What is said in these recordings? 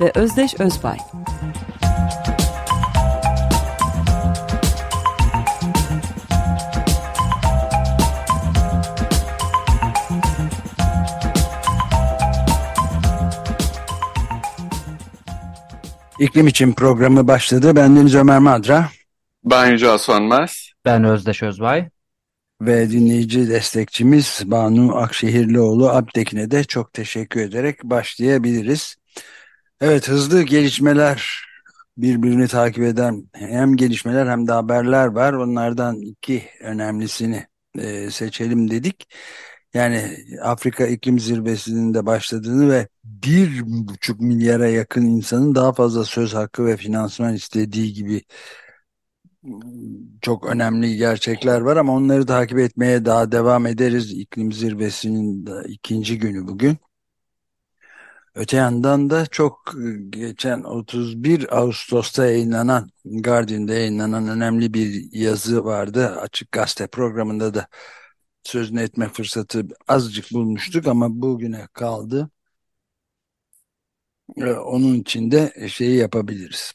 ve Özdeş Özbay. İklim için programı başladı. Ben Deniz Ömer Madra. Ben Yücel Sönmez. Ben Özdeş Özbay. Ve dinleyici destekçimiz Banu Akşehirlioğlu Abtekin'e de çok teşekkür ederek başlayabiliriz. Evet hızlı gelişmeler birbirini takip eden hem gelişmeler hem de haberler var. Onlardan iki önemlisini e, seçelim dedik. Yani Afrika İklim Zirvesi'nin de başladığını ve bir buçuk milyara yakın insanın daha fazla söz hakkı ve finansman istediği gibi çok önemli gerçekler var ama onları takip etmeye daha devam ederiz. İklim Zirvesi'nin ikinci günü bugün. Öte yandan da çok geçen 31 Ağustos'ta yayınlanan Guardian'da yayınlanan önemli bir yazı vardı. Açık Gazete programında da sözünü etme fırsatı azıcık bulmuştuk ama bugüne kaldı. Ee, onun için de şeyi yapabiliriz.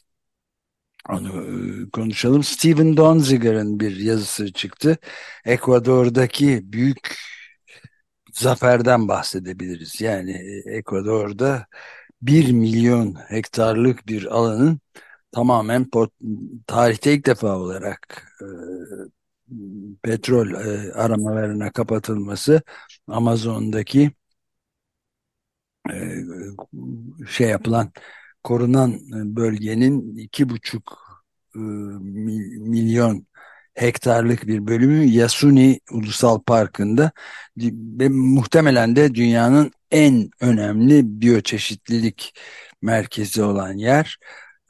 Onu e, konuşalım. Steven Donziger'ın bir yazısı çıktı. Ekvador'daki büyük zaferden bahsedebiliriz. Yani e, Ekvador'da bir milyon hektarlık bir alanın tamamen tarihte ilk defa olarak e, petrol e, aramalarına kapatılması Amazon'daki şey yapılan korunan bölgenin iki buçuk milyon hektarlık bir bölümü Yasuni Ulusal Parkı'nda ve muhtemelen de dünyanın en önemli biyoçeşitlilik merkezi olan yer.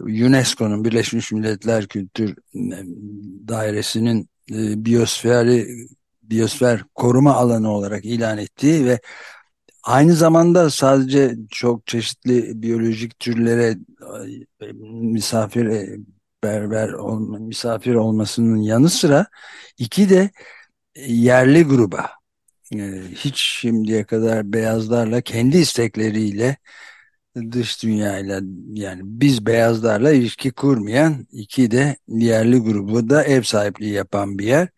UNESCO'nun Birleşmiş Milletler Kültür Dairesi'nin e, biyosferi biyosfer koruma alanı olarak ilan ettiği ve aynı zamanda sadece çok çeşitli biyolojik türlere e, misafir e, berber olma, misafir olmasının yanı sıra iki de yerli gruba hiç şimdiye kadar beyazlarla kendi istekleriyle dış dünyayla yani biz beyazlarla ilişki kurmayan iki de yerli grubu da ev sahipliği yapan bir yer.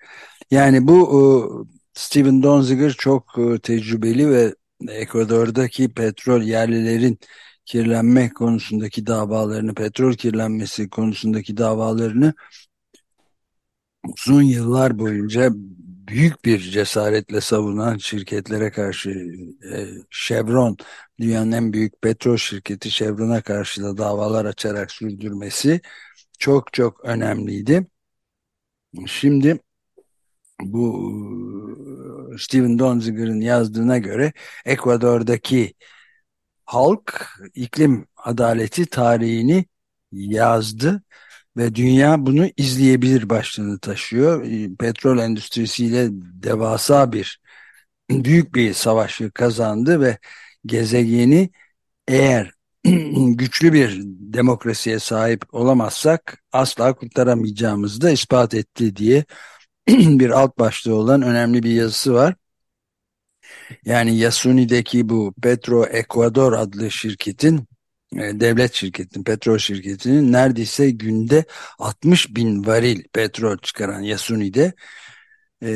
Yani bu Steven Donziger çok tecrübeli ve Ekvador'daki petrol yerlilerin kirlenme konusundaki davalarını, petrol kirlenmesi konusundaki davalarını uzun yıllar boyunca büyük bir cesaretle savunan şirketlere karşı e, Chevron dünyanın en büyük petrol şirketi Chevron'a karşı da davalar açarak sürdürmesi çok çok önemliydi. Şimdi bu Steven Donziger'ın yazdığına göre Ekvador'daki halk iklim adaleti tarihini yazdı ve dünya bunu izleyebilir başlığını taşıyor. Ee, petrol endüstrisiyle devasa bir büyük bir savaşı kazandı ve gezegeni eğer güçlü bir demokrasiye sahip olamazsak asla kurtaramayacağımızı da ispat etti diye bir alt başlığı olan önemli bir yazısı var. Yani Yasuni'deki bu Petro Ecuador adlı şirketin e, devlet şirketinin, petrol şirketinin neredeyse günde 60 bin varil petrol çıkaran Yasuni'de e,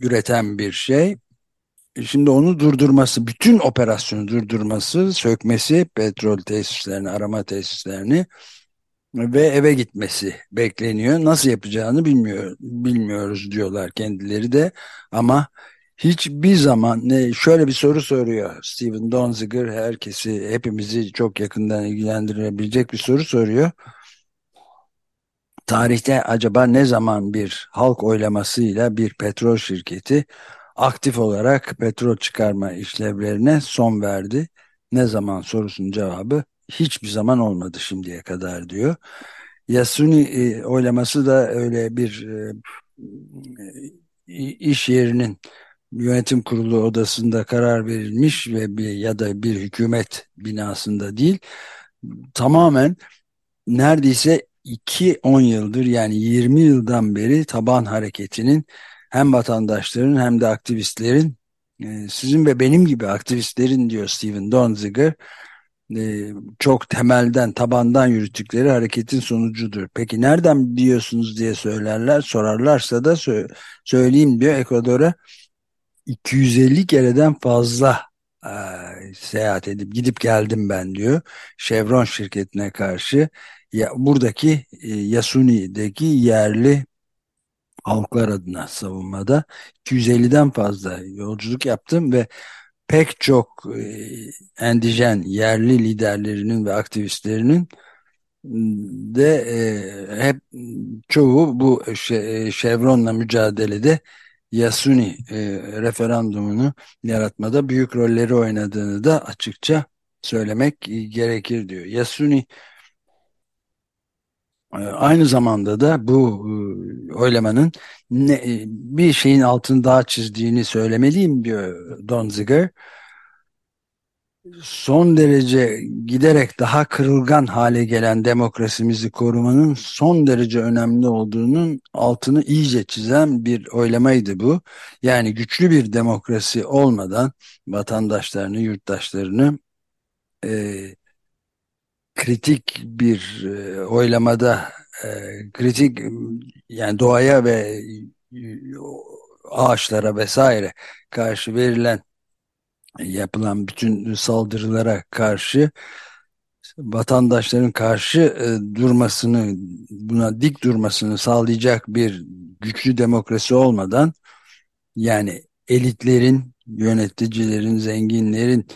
üreten bir şey. Şimdi onu durdurması, bütün operasyonu durdurması, sökmesi petrol tesislerini, arama tesislerini ve eve gitmesi bekleniyor. Nasıl yapacağını bilmiyor, bilmiyoruz diyorlar kendileri de ama hiçbir zaman şöyle bir soru soruyor Steven Donziger herkesi hepimizi çok yakından ilgilendirebilecek bir soru soruyor. Tarihte acaba ne zaman bir halk oylamasıyla bir petrol şirketi aktif olarak petrol çıkarma işlevlerine son verdi? Ne zaman sorusunun cevabı hiçbir zaman olmadı şimdiye kadar diyor. Yasuni e, oylaması da öyle bir e, iş yerinin yönetim kurulu odasında karar verilmiş ve bir ya da bir hükümet binasında değil tamamen neredeyse 2-10 yıldır yani 20 yıldan beri taban hareketinin hem vatandaşların hem de aktivistlerin e, sizin ve benim gibi aktivistlerin diyor Steven Donziger e, çok temelden tabandan yürüttükleri hareketin sonucudur. Peki nereden biliyorsunuz diye söylerler sorarlarsa da sö söyleyeyim diyor Ekvador'a 250 kereden fazla e, seyahat edip gidip geldim ben diyor. Chevron şirketine karşı ya buradaki e, Yasuni'deki yerli halklar adına savunmada 250'den fazla yolculuk yaptım ve pek çok e, endijen yerli liderlerinin ve aktivistlerinin de e, hep çoğu bu şey, Chevron'la mücadelede Yasuni e, referandumunu yaratmada büyük rolleri oynadığını da açıkça söylemek gerekir diyor. Yasuni e, aynı zamanda da bu e, oylamanın ne, e, bir şeyin altını daha çizdiğini söylemeliyim diyor Donziger son derece giderek daha kırılgan hale gelen demokrasimizi korumanın son derece önemli olduğunun altını iyice çizen bir oylamaydı bu. Yani güçlü bir demokrasi olmadan vatandaşlarını, yurttaşlarını e, kritik bir e, oylamada e, kritik yani doğaya ve e, ağaçlara vesaire karşı verilen yapılan bütün saldırılara karşı vatandaşların karşı e, durmasını buna dik durmasını sağlayacak bir güçlü demokrasi olmadan yani elitlerin yöneticilerin zenginlerin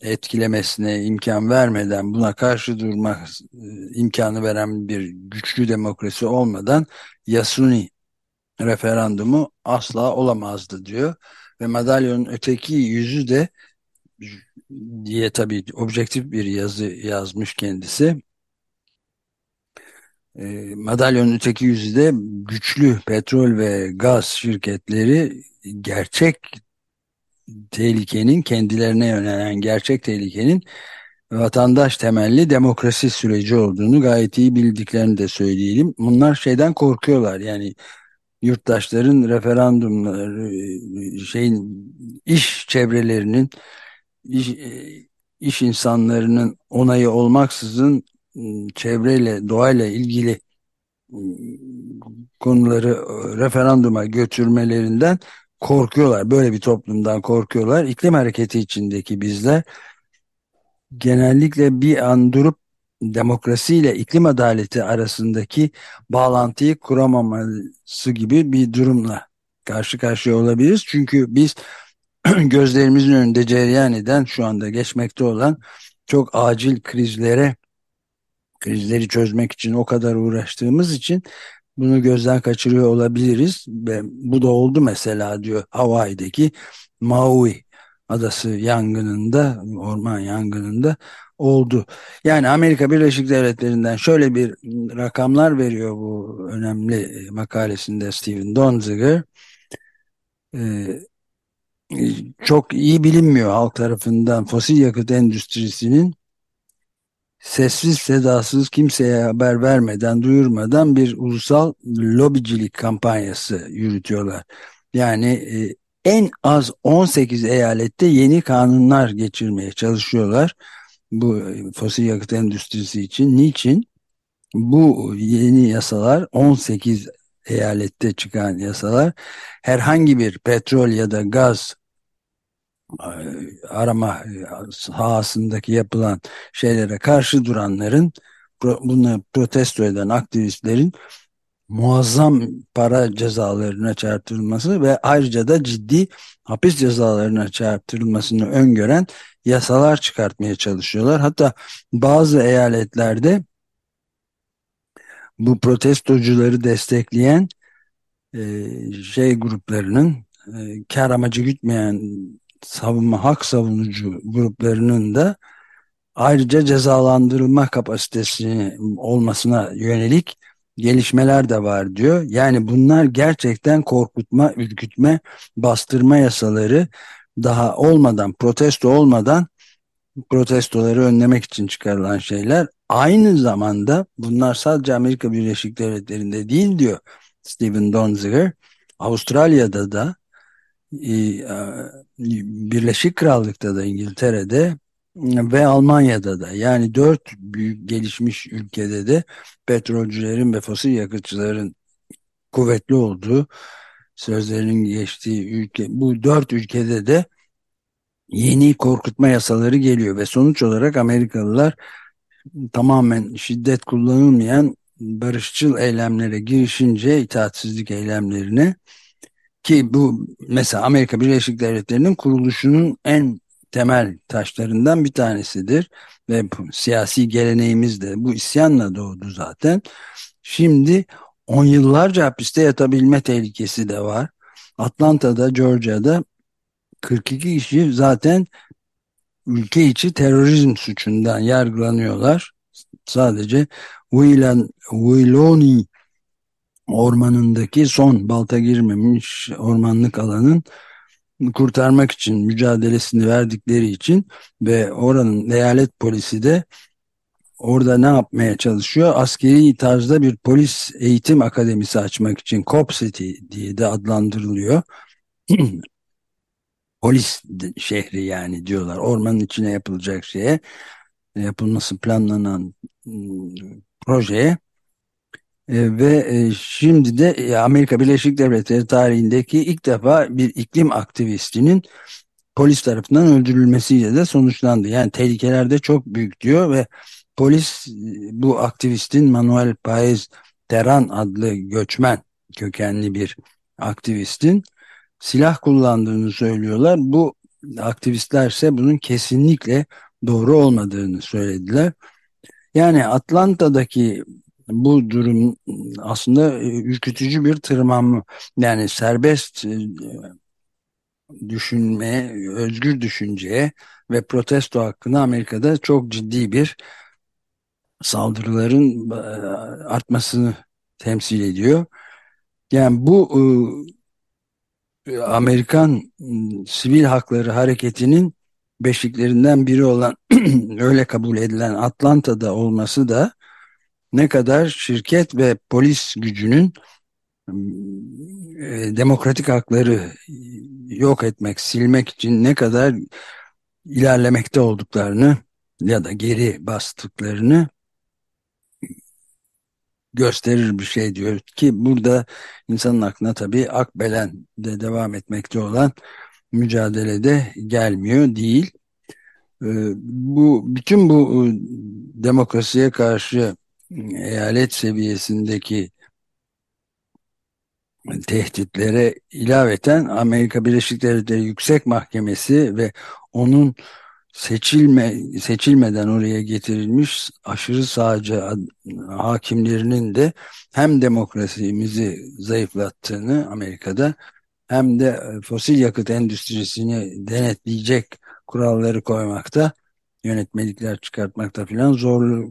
etkilemesine imkan vermeden buna karşı durma e, imkanı veren bir güçlü demokrasi olmadan Yasuni referandumu asla olamazdı diyor ve madalyonun öteki yüzü de diye tabii objektif bir yazı yazmış kendisi. E, madalyonun öteki yüzü de güçlü petrol ve gaz şirketleri gerçek tehlikenin kendilerine yönelen gerçek tehlikenin vatandaş temelli demokrasi süreci olduğunu gayet iyi bildiklerini de söyleyelim. Bunlar şeyden korkuyorlar yani yurttaşların referandumları şeyin iş çevrelerinin iş, iş insanlarının onayı olmaksızın ıı, çevreyle doğayla ilgili ıı, konuları referanduma götürmelerinden korkuyorlar. Böyle bir toplumdan korkuyorlar. İklim hareketi içindeki bizler genellikle bir an durup demokrasi ile iklim adaleti arasındaki bağlantıyı kuramaması gibi bir durumla karşı karşıya olabiliriz. Çünkü biz gözlerimizin önünde cereyan eden şu anda geçmekte olan çok acil krizlere krizleri çözmek için o kadar uğraştığımız için bunu gözden kaçırıyor olabiliriz. Ve bu da oldu mesela diyor Hawaii'deki Maui adası yangınında, orman yangınında oldu. Yani Amerika Birleşik Devletleri'nden şöyle bir rakamlar veriyor bu önemli e, makalesinde Steven Donziger. Ee, çok iyi bilinmiyor halk tarafından fosil yakıt endüstrisinin sessiz sedasız kimseye haber vermeden duyurmadan bir ulusal lobicilik kampanyası yürütüyorlar. Yani e, en az 18 eyalette yeni kanunlar geçirmeye çalışıyorlar bu fosil yakıt endüstrisi için. Niçin? Bu yeni yasalar 18 eyalette çıkan yasalar herhangi bir petrol ya da gaz e, arama sahasındaki yapılan şeylere karşı duranların bunu protesto eden aktivistlerin muazzam para cezalarına çarptırılması ve ayrıca da ciddi hapis cezalarına çarptırılmasını öngören yasalar çıkartmaya çalışıyorlar. Hatta bazı eyaletlerde bu protestocuları destekleyen e, şey gruplarının e, kar amacı gütmeyen savunma hak savunucu gruplarının da ayrıca cezalandırılma kapasitesi olmasına yönelik gelişmeler de var diyor. Yani bunlar gerçekten korkutma, ürkütme, bastırma yasaları daha olmadan, protesto olmadan protestoları önlemek için çıkarılan şeyler. Aynı zamanda bunlar sadece Amerika Birleşik Devletleri'nde değil diyor Stephen Donziger. Avustralya'da da e, Birleşik Krallık'ta da İngiltere'de ve Almanya'da da yani dört büyük gelişmiş ülkede de petrolcülerin ve fosil yakıtçıların kuvvetli olduğu sözlerinin geçtiği ülke bu dört ülkede de yeni korkutma yasaları geliyor ve sonuç olarak Amerikalılar tamamen şiddet kullanılmayan barışçıl eylemlere girişince itaatsizlik eylemlerine ki bu mesela Amerika Birleşik Devletleri'nin kuruluşunun en temel taşlarından bir tanesidir ve siyasi geleneğimiz de bu isyanla doğdu zaten. Şimdi on yıllarca hapiste yatabilme tehlikesi de var. Atlanta'da, Georgia'da 42 kişi zaten ülke içi terörizm suçundan yargılanıyorlar. Sadece Wiloni ormanındaki son balta girmemiş ormanlık alanın kurtarmak için mücadelesini verdikleri için ve oranın eyalet polisi de orada ne yapmaya çalışıyor? Askeri tarzda bir polis eğitim akademisi açmak için Cop City diye de adlandırılıyor. polis şehri yani diyorlar. Ormanın içine yapılacak şeye yapılması planlanan ıı, projeye e, ve e, şimdi de e, Amerika Birleşik Devletleri tarihindeki ilk defa bir iklim aktivistinin polis tarafından öldürülmesiyle de sonuçlandı. Yani tehlikeler de çok büyük diyor ve polis bu aktivistin Manuel Paez Terran adlı göçmen kökenli bir aktivistin silah kullandığını söylüyorlar. Bu aktivistlerse bunun kesinlikle doğru olmadığını söylediler. Yani Atlanta'daki bu durum aslında ürkütücü bir tırmanma. Yani serbest düşünmeye, özgür düşünceye ve protesto hakkında Amerika'da çok ciddi bir saldırıların artmasını temsil ediyor. Yani bu Amerikan sivil hakları hareketinin beşiklerinden biri olan öyle kabul edilen Atlanta'da olması da ne kadar şirket ve polis gücünün e, demokratik hakları yok etmek, silmek için ne kadar ilerlemekte olduklarını ya da geri bastıklarını gösterir bir şey diyor ki burada insanın aklına tabii Akbelen'de devam etmekte olan mücadelede gelmiyor değil. E, bu bütün bu e, demokrasiye karşı eyalet seviyesindeki tehditlere ilaveten Amerika Birleşik Devletleri Yüksek Mahkemesi ve onun seçilme seçilmeden oraya getirilmiş aşırı sağcı hakimlerinin de hem demokrasimizi zayıflattığını Amerika'da hem de fosil yakıt endüstrisini denetleyecek kuralları koymakta yönetmelikler çıkartmakta filan zor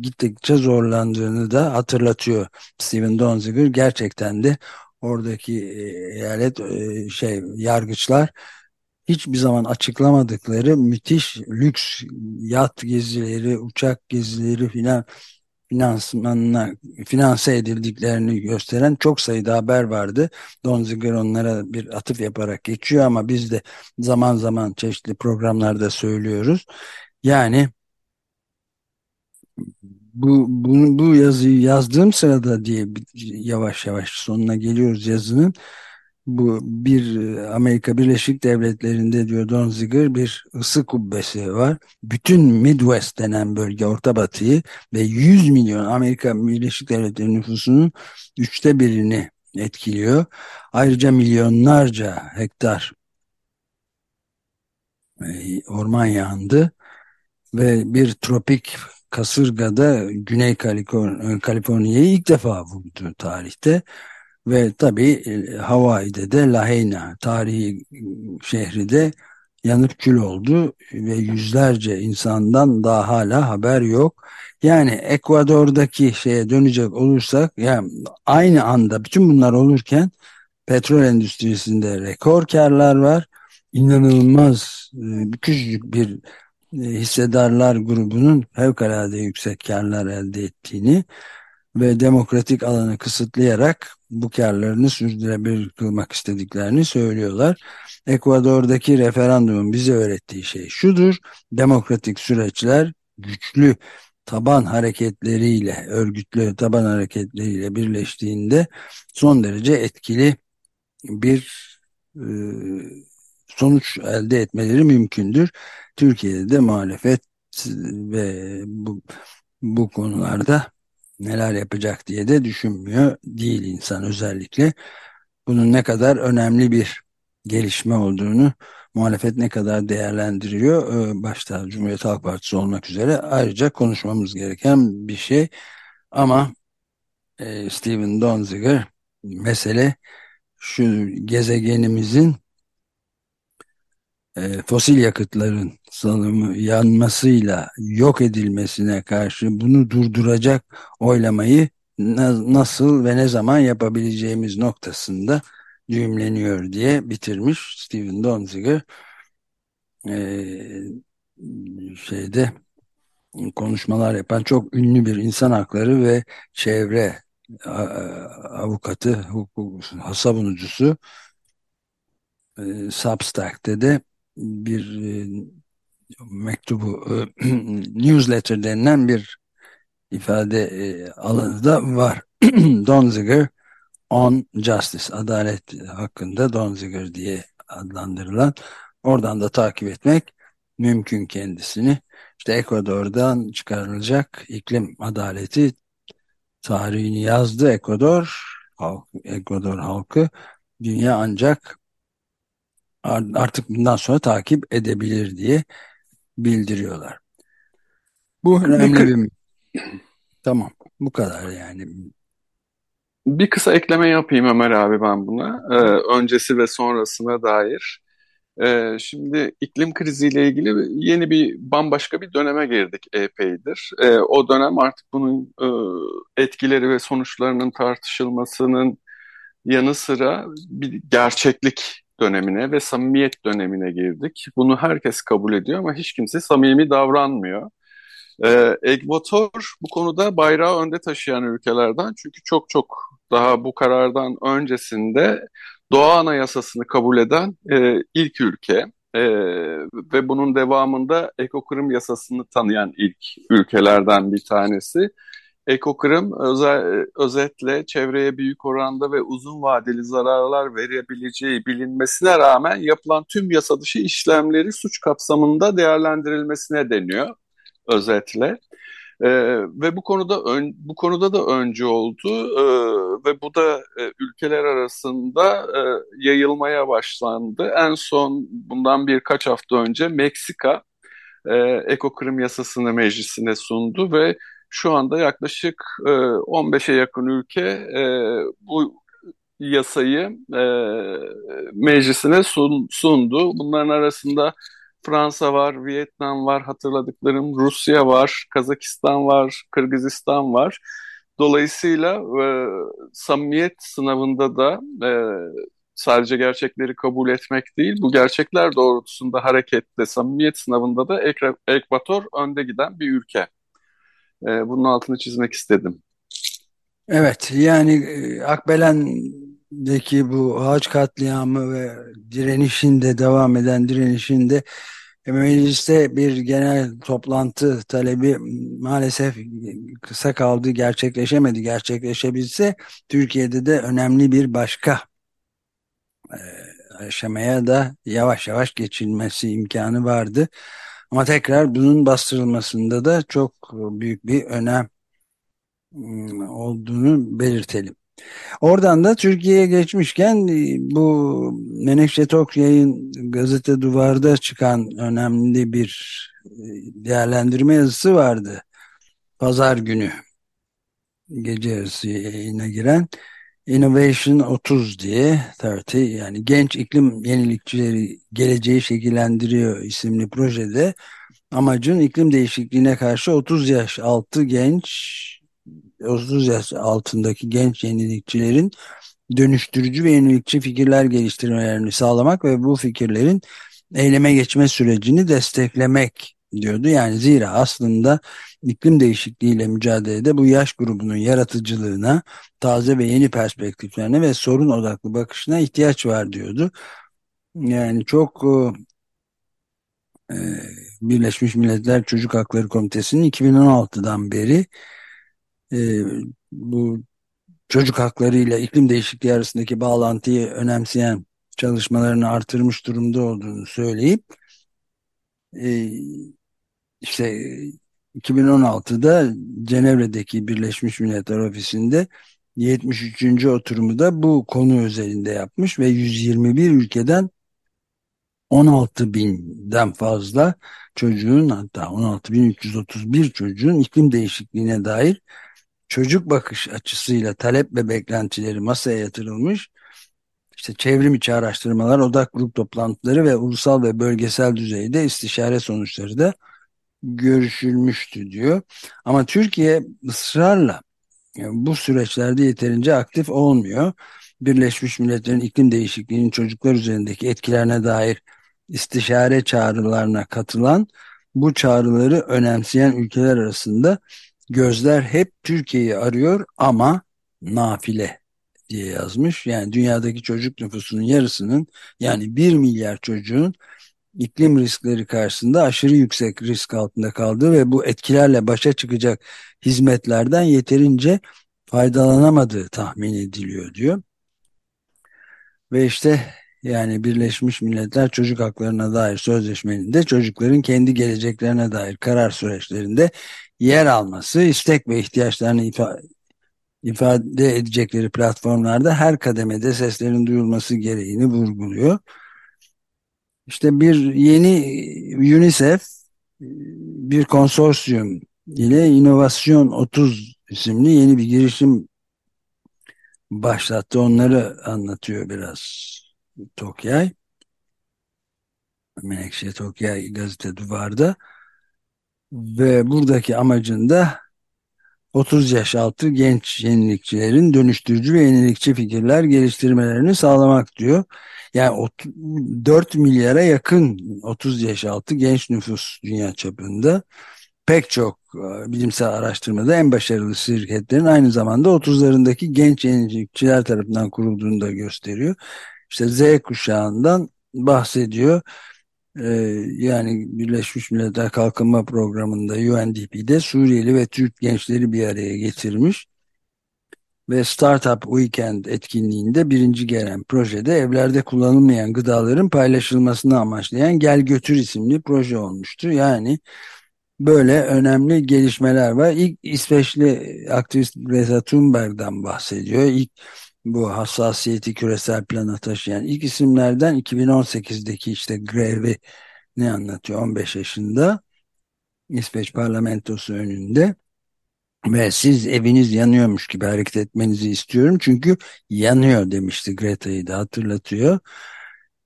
gittikçe zorlandığını da hatırlatıyor. Steven Donziger gerçekten de oradaki e, eyalet e, şey yargıçlar hiçbir zaman açıklamadıkları müthiş lüks yat gezileri, uçak gezileri filan finansmanına finanse edildiklerini gösteren çok sayıda haber vardı. Donziger onlara bir atıf yaparak geçiyor ama biz de zaman zaman çeşitli programlarda söylüyoruz. Yani bu, bu, bu yazıyı yazdığım sırada diye yavaş yavaş sonuna geliyoruz yazının. Bu bir e, Amerika Birleşik Devletleri'nde diyor Don Ziger bir ısı kubbesi var. Bütün Midwest denen bölge Orta Batı'yı ve 100 milyon Amerika Birleşik Devletleri nüfusunun üçte birini etkiliyor. Ayrıca milyonlarca hektar e, orman yandı ve bir tropik kasırgada Güney Kaliforniya'yı ilk defa vurdu tarihte. Ve tabii e, Hawaii'de de Lahaina tarihi şehri de yanıp kül oldu ve yüzlerce insandan daha hala haber yok. Yani Ekvador'daki şeye dönecek olursak yani aynı anda bütün bunlar olurken petrol endüstrisinde rekor karlar var. İnanılmaz e, küçücük bir e, hissedarlar grubunun fevkalade yüksek karlar elde ettiğini ve demokratik alanı kısıtlayarak bu karlarını sürdürebilir kılmak istediklerini söylüyorlar. Ekvador'daki referandumun bize öğrettiği şey şudur. Demokratik süreçler güçlü taban hareketleriyle, örgütlü taban hareketleriyle birleştiğinde son derece etkili bir e, sonuç elde etmeleri mümkündür. Türkiye'de de muhalefet ve bu, bu konularda neler yapacak diye de düşünmüyor değil insan özellikle. Bunun ne kadar önemli bir gelişme olduğunu muhalefet ne kadar değerlendiriyor ee, başta Cumhuriyet Halk Partisi olmak üzere ayrıca konuşmamız gereken bir şey ama e, Steven Donziger mesele şu gezegenimizin e, fosil yakıtların salımı yanmasıyla yok edilmesine karşı bunu durduracak oylamayı na nasıl ve ne zaman yapabileceğimiz noktasında düğümleniyor diye bitirmiş Steven Donziger e, şeyde konuşmalar yapan çok ünlü bir insan hakları ve çevre avukatı, hukuk savunucusu e, Substack'te de bir e, mektubu e, newsletter denilen bir ifade e, alanı da var. Donziger on Justice, adalet hakkında Donziger diye adlandırılan oradan da takip etmek mümkün kendisini. İşte Ekvador'dan çıkarılacak iklim adaleti tarihini yazdı Ekvador halk, Ekvador halkı dünya ancak artık bundan sonra takip edebilir diye bildiriyorlar. Bu önemli bir tamam bu kadar yani. Bir kısa ekleme yapayım Ömer abi ben buna. Ee, öncesi ve sonrasına dair. Ee, şimdi iklim kriziyle ilgili yeni bir bambaşka bir döneme girdik epeydir. Ee, o dönem artık bunun e, etkileri ve sonuçlarının tartışılmasının yanı sıra bir gerçeklik dönemine ve samimiyet dönemine girdik. Bunu herkes kabul ediyor ama hiç kimse samimi davranmıyor. Ee, Ekvator bu konuda bayrağı önde taşıyan ülkelerden çünkü çok çok daha bu karardan öncesinde Doğa Anayasası'nı kabul eden e, ilk ülke e, ve bunun devamında Ekokırım Yasası'nı tanıyan ilk ülkelerden bir tanesi. Ekokırım özel, özetle çevreye büyük oranda ve uzun vadeli zararlar verebileceği bilinmesine rağmen yapılan tüm yasa dışı işlemleri suç kapsamında değerlendirilmesine deniyor özetle. E, ve bu konuda ön, bu konuda da önce oldu e, ve bu da e, ülkeler arasında e, yayılmaya başlandı. En son bundan birkaç hafta önce Meksika e, ekokrim yasasını meclisine sundu ve şu anda yaklaşık e, 15'e yakın ülke e, bu yasayı e, meclisine sun, sundu. Bunların arasında Fransa var, Vietnam var, hatırladıklarım Rusya var, Kazakistan var, Kırgızistan var. Dolayısıyla e, samimiyet sınavında da e, sadece gerçekleri kabul etmek değil, bu gerçekler doğrultusunda hareketle samimiyet sınavında da Ek Ekvator önde giden bir ülke. E, bunun altını çizmek istedim. Evet, yani e, Akbelen'deki bu ağaç katliamı ve direnişinde devam eden direnişinde Mecliste bir genel toplantı talebi maalesef kısa kaldı, gerçekleşemedi. Gerçekleşebilse Türkiye'de de önemli bir başka e, aşamaya da yavaş yavaş geçilmesi imkanı vardı. Ama tekrar bunun bastırılmasında da çok büyük bir önem ıı, olduğunu belirtelim. Oradan da Türkiye'ye geçmişken e, bu Menekşe Tokyay'ın gazete duvarda çıkan önemli bir e, değerlendirme yazısı vardı. Pazar günü gece yarısı yayına giren Innovation 30 diye 30 yani genç iklim yenilikçileri geleceği şekillendiriyor isimli projede. Amacın iklim değişikliğine karşı 30 yaş altı genç 30 yaş altındaki genç yenilikçilerin dönüştürücü ve yenilikçi fikirler geliştirmelerini sağlamak ve bu fikirlerin eyleme geçme sürecini desteklemek diyordu. Yani zira aslında iklim değişikliğiyle mücadelede bu yaş grubunun yaratıcılığına, taze ve yeni perspektiflerine ve sorun odaklı bakışına ihtiyaç var diyordu. Yani çok e, Birleşmiş Milletler Çocuk Hakları Komitesi'nin 2016'dan beri e, bu çocuk hakları ile iklim değişikliği arasındaki bağlantıyı önemseyen çalışmalarını artırmış durumda olduğunu söyleyip e, işte 2016'da Cenevre'deki Birleşmiş Milletler Ofisi'nde 73. oturumu da bu konu özelinde yapmış ve 121 ülkeden 16 binden fazla çocuğun hatta 16.331 çocuğun iklim değişikliğine dair çocuk bakış açısıyla talep ve beklentileri masaya yatırılmış. İşte çevrim içi araştırmalar, odak grup toplantıları ve ulusal ve bölgesel düzeyde istişare sonuçları da görüşülmüştü diyor. Ama Türkiye ısrarla yani bu süreçlerde yeterince aktif olmuyor. Birleşmiş Milletler'in iklim değişikliğinin çocuklar üzerindeki etkilerine dair istişare çağrılarına katılan bu çağrıları önemseyen ülkeler arasında gözler hep Türkiye'yi arıyor ama nafile diye yazmış. Yani dünyadaki çocuk nüfusunun yarısının yani 1 milyar çocuğun iklim riskleri karşısında aşırı yüksek risk altında kaldığı ve bu etkilerle başa çıkacak hizmetlerden yeterince faydalanamadığı tahmin ediliyor diyor. Ve işte yani Birleşmiş Milletler Çocuk Haklarına dair sözleşmenin de çocukların kendi geleceklerine dair karar süreçlerinde yer alması, istek ve ihtiyaçlarını ifade edecekleri platformlarda her kademede seslerin duyulması gereğini vurguluyor. İşte bir yeni UNICEF bir konsorsiyum ile İnovasyon 30 isimli yeni bir girişim başlattı. Onları anlatıyor biraz Tokyay. Menekşe Tokyay gazete duvarda. Ve buradaki amacında 30 yaş altı genç yenilikçilerin dönüştürücü ve yenilikçi fikirler geliştirmelerini sağlamak diyor. Yani 4 milyara yakın 30 yaş altı genç nüfus dünya çapında pek çok e, bilimsel araştırmada en başarılı şirketlerin aynı zamanda 30'larındaki genç yenilikçiler tarafından kurulduğunu da gösteriyor. İşte Z kuşağından bahsediyor. Ee, yani Birleşmiş Milletler Kalkınma Programı'nda UNDP'de Suriyeli ve Türk gençleri bir araya getirmiş ve Startup Weekend etkinliğinde birinci gelen projede evlerde kullanılmayan gıdaların paylaşılmasını amaçlayan Gel Götür isimli proje olmuştu. Yani böyle önemli gelişmeler var. İlk İsveçli aktivist Greta Thunberg'den bahsediyor. İlk bu hassasiyeti küresel plana taşıyan ilk isimlerden 2018'deki işte grevi ne anlatıyor? 15 yaşında İsveç parlamentosu önünde. Ve siz eviniz yanıyormuş gibi hareket etmenizi istiyorum çünkü yanıyor demişti Greta'yı da hatırlatıyor.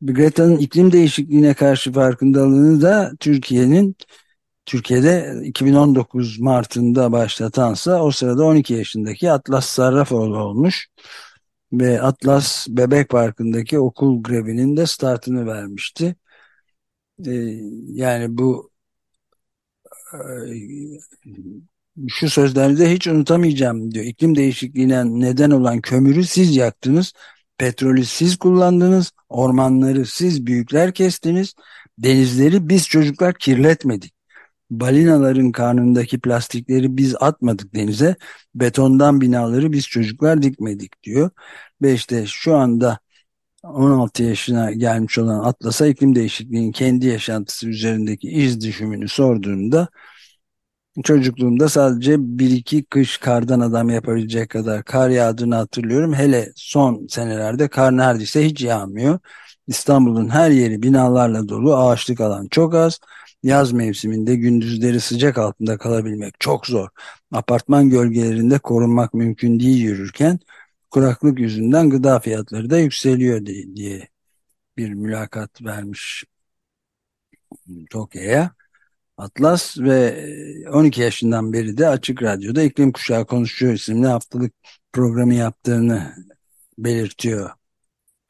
Greta'nın iklim değişikliğine karşı farkındalığını da Türkiye'nin Türkiye'de 2019 Mart'ında başlatansa o sırada 12 yaşındaki Atlas Sarrafoğlu olmuş ve Atlas Bebek Parkı'ndaki okul grevinin de startını vermişti. Ee, yani bu e, şu sözlerde hiç unutamayacağım diyor. İklim değişikliğine neden olan kömürü siz yaktınız, petrolü siz kullandınız, ormanları siz büyükler kestiniz, denizleri biz çocuklar kirletmedik. Balinaların karnındaki plastikleri biz atmadık denize, betondan binaları biz çocuklar dikmedik diyor. Ve işte şu anda 16 yaşına gelmiş olan Atlas'a iklim değişikliğinin kendi yaşantısı üzerindeki iz düşümünü sorduğunda çocukluğumda sadece bir iki kış kardan adam yapabilecek kadar kar yağdığını hatırlıyorum. Hele son senelerde kar neredeyse hiç yağmıyor. İstanbul'un her yeri binalarla dolu, ağaçlık alan çok az. Yaz mevsiminde gündüzleri sıcak altında kalabilmek çok zor. Apartman gölgelerinde korunmak mümkün değil yürürken kuraklık yüzünden gıda fiyatları da yükseliyor diye, bir mülakat vermiş Tokyo'ya. Atlas ve 12 yaşından beri de Açık Radyo'da İklim Kuşağı Konuşuyor isimli haftalık programı yaptığını belirtiyor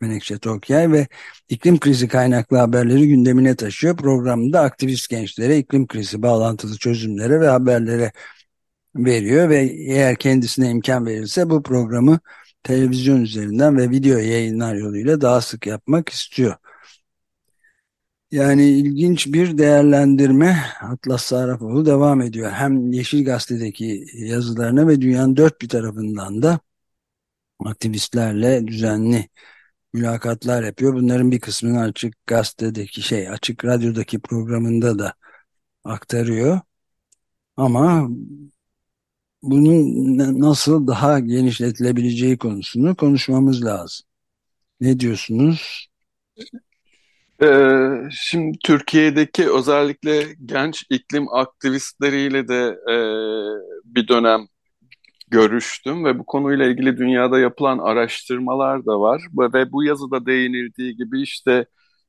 Menekşe Tokyay ve iklim krizi kaynaklı haberleri gündemine taşıyor. Programda aktivist gençlere iklim krizi bağlantılı çözümlere ve haberlere veriyor ve eğer kendisine imkan verirse bu programı televizyon üzerinden ve video yayınlar yoluyla daha sık yapmak istiyor. Yani ilginç bir değerlendirme Atlas Sarrafoğlu devam ediyor. Hem Yeşil Gazete'deki yazılarına ve dünyanın dört bir tarafından da aktivistlerle düzenli mülakatlar yapıyor. Bunların bir kısmını açık gazetedeki şey, açık radyodaki programında da aktarıyor. Ama bunun nasıl daha genişletilebileceği konusunu konuşmamız lazım. Ne diyorsunuz? Ee, şimdi Türkiye'deki özellikle genç iklim aktivistleriyle de e, bir dönem görüştüm ve bu konuyla ilgili dünyada yapılan araştırmalar da var. Ve bu yazıda değinildiği gibi işte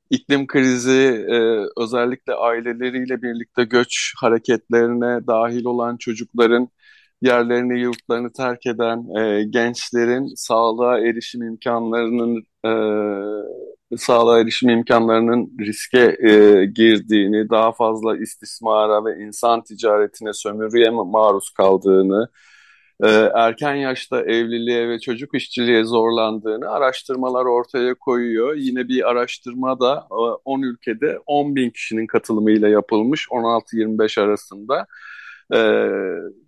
iklim krizi e, özellikle aileleriyle birlikte göç hareketlerine dahil olan çocukların yerlerini, yurtlarını terk eden e, gençlerin sağlığa erişim imkanlarının e, sağlığa erişim imkanlarının riske e, girdiğini, daha fazla istismara ve insan ticaretine, sömürüye maruz kaldığını, e, erken yaşta evliliğe ve çocuk işçiliğe zorlandığını araştırmalar ortaya koyuyor. Yine bir araştırma da 10 ülkede 10 bin kişinin katılımıyla yapılmış 16-25 arasında. E,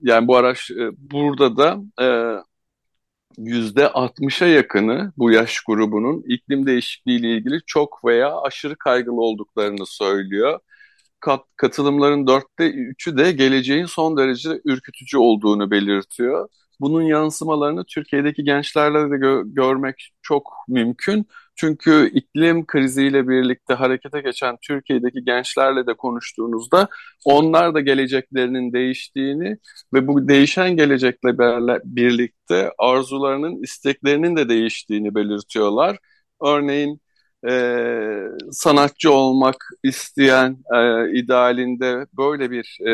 yani bu araç e, burada da yüzde 60'a yakını bu yaş grubunun iklim değişikliği ile ilgili çok veya aşırı kaygılı olduklarını söylüyor kat, katılımların dörtte üçü de geleceğin son derece ürkütücü olduğunu belirtiyor. Bunun yansımalarını Türkiye'deki gençlerle de gö görmek çok mümkün. Çünkü iklim kriziyle birlikte harekete geçen Türkiye'deki gençlerle de konuştuğunuzda onlar da geleceklerinin değiştiğini ve bu değişen gelecekle birlikte arzularının, isteklerinin de değiştiğini belirtiyorlar. Örneğin e, sanatçı olmak isteyen e, idealinde böyle bir e,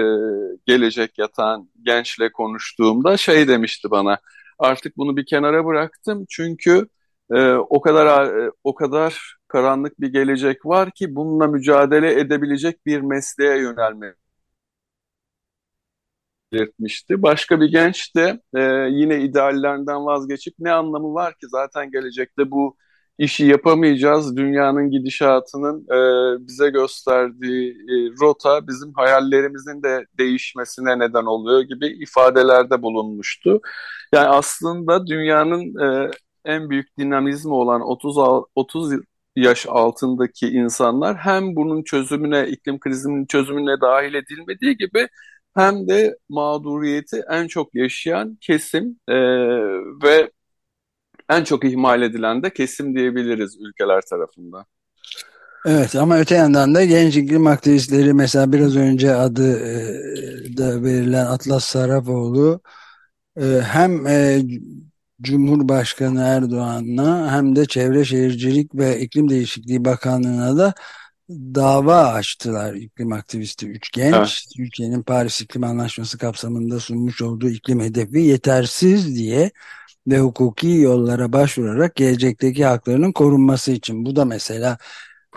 gelecek yatan gençle konuştuğumda şey demişti bana artık bunu bir kenara bıraktım çünkü e, o kadar e, o kadar karanlık bir gelecek var ki bununla mücadele edebilecek bir mesleğe yönelme belirtmişti. Başka bir genç de e, yine ideallerinden vazgeçip ne anlamı var ki zaten gelecekte bu işi yapamayacağız. Dünyanın gidişatının e, bize gösterdiği e, rota bizim hayallerimizin de değişmesine neden oluyor gibi ifadelerde bulunmuştu. Yani aslında dünyanın e, en büyük dinamizmi olan 30 30 yaş altındaki insanlar hem bunun çözümüne, iklim krizinin çözümüne dahil edilmediği gibi hem de mağduriyeti en çok yaşayan kesim e, ve en çok ihmal edilen de kesim diyebiliriz ülkeler tarafından. Evet ama öte yandan da genç iklim aktivistleri mesela biraz önce adı e, da verilen Atlas Sarafoğlu e, hem e, Cumhurbaşkanı Erdoğan'la hem de Çevre Şehircilik ve İklim Değişikliği Bakanlığı'na da dava açtılar iklim aktivisti üç genç. Evet. Türkiye'nin Paris İklim Anlaşması kapsamında sunmuş olduğu iklim hedefi yetersiz diye ve hukuki yollara başvurarak gelecekteki haklarının korunması için. Bu da mesela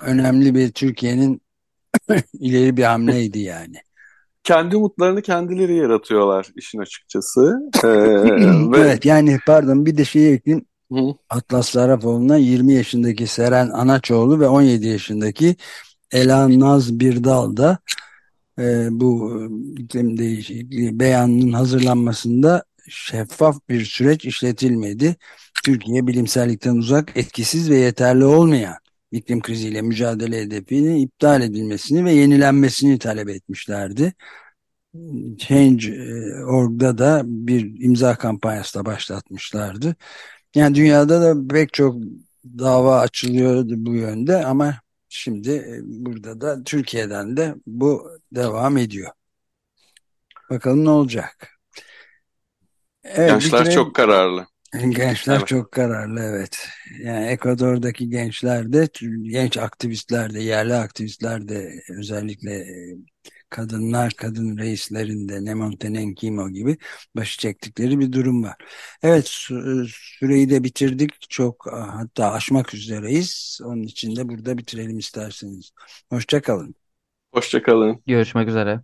önemli bir Türkiye'nin ileri bir hamleydi yani. Kendi umutlarını kendileri yaratıyorlar işin açıkçası. Ee, ve... Evet yani pardon bir de şeyi ekleyeyim. Hı. Atlas Sarafoğlu'na 20 yaşındaki Seren Anaçoğlu ve 17 yaşındaki Ela Naz Birdal da e, bu iklim değişikliği beyanının hazırlanmasında şeffaf bir süreç işletilmedi. Türkiye bilimsellikten uzak, etkisiz ve yeterli olmayan iklim kriziyle mücadele hedefinin iptal edilmesini ve yenilenmesini talep etmişlerdi. Change.org'da da bir imza kampanyası da başlatmışlardı. Yani dünyada da pek çok dava açılıyordu bu yönde ama şimdi e, burada da Türkiye'den de bu devam ediyor. Bakalım ne olacak? Evet, Gençler bitirelim. çok kararlı. Gençler Evet. çok kararlı evet. Yani Ekvador'daki gençler de, genç aktivistler de, yerli aktivistler de özellikle e, kadınlar, kadın reislerin de Nemon Tenenkimo gibi başı çektikleri bir durum var. Evet sü- süreyi de bitirdik. Çok hatta aşmak üzereyiz. Onun için de burada bitirelim isterseniz. Hoşça kalın. Hoşça kalın. Görüşmek üzere.